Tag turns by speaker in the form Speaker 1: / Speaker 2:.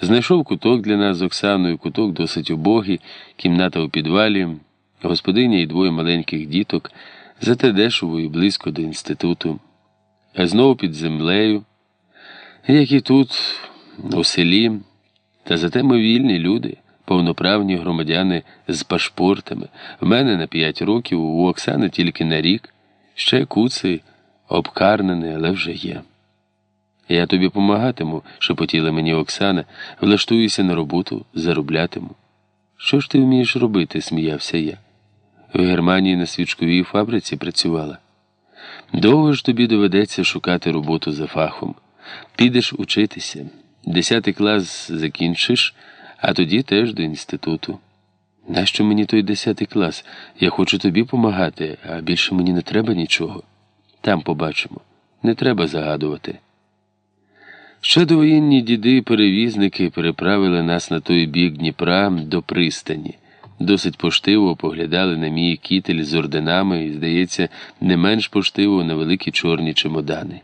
Speaker 1: Знайшов куток для нас з Оксаною, куток досить убогий, кімната у підвалі, господиня і двоє маленьких діток, зате дешево і близько до інституту. А знову під землею, як і тут, у селі, та зате ми вільні люди, повноправні громадяни з пашпортами. В мене на п'ять років, у Оксани тільки на рік, ще куций, обкарнений, але вже є. Я тобі помагатиму, шепотіла мені Оксана, влаштуюся на роботу, зароблятиму. Що ж ти вмієш робити? сміявся я. В Германії на свічковій фабриці працювала. Довго ж тобі доведеться шукати роботу за фахом. Підеш учитися. Десятий клас закінчиш, а тоді теж до інституту. Нащо мені той десятий клас? Я хочу тобі помагати, а більше мені не треба нічого. Там побачимо. Не треба загадувати. Ще довоєнні діди-перевізники переправили нас на той бік Дніпра до пристані. Досить поштиво поглядали на мій кітель з орденами і, здається, не менш поштиво на великі чорні чемодани.